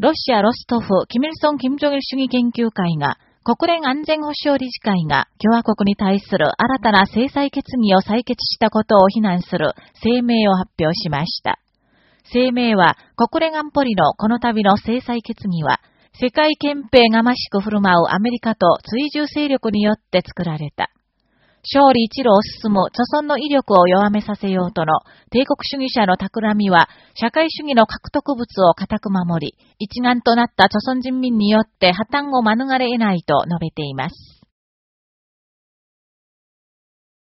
ロシア・ロストフ、キミルソン・キム・ジョギル主義研究会が、国連安全保障理事会が共和国に対する新たな制裁決議を採決したことを非難する声明を発表しました。声明は国連安保理のこの度の制裁決議は世界憲兵がましく振る舞うアメリカと追従勢力によって作られた。勝利一路を進む著存の威力を弱めさせようとの帝国主義者の企みは社会主義の獲得物を固く守り、一丸となった著存人民によって破綻を免れ得ないと述べています。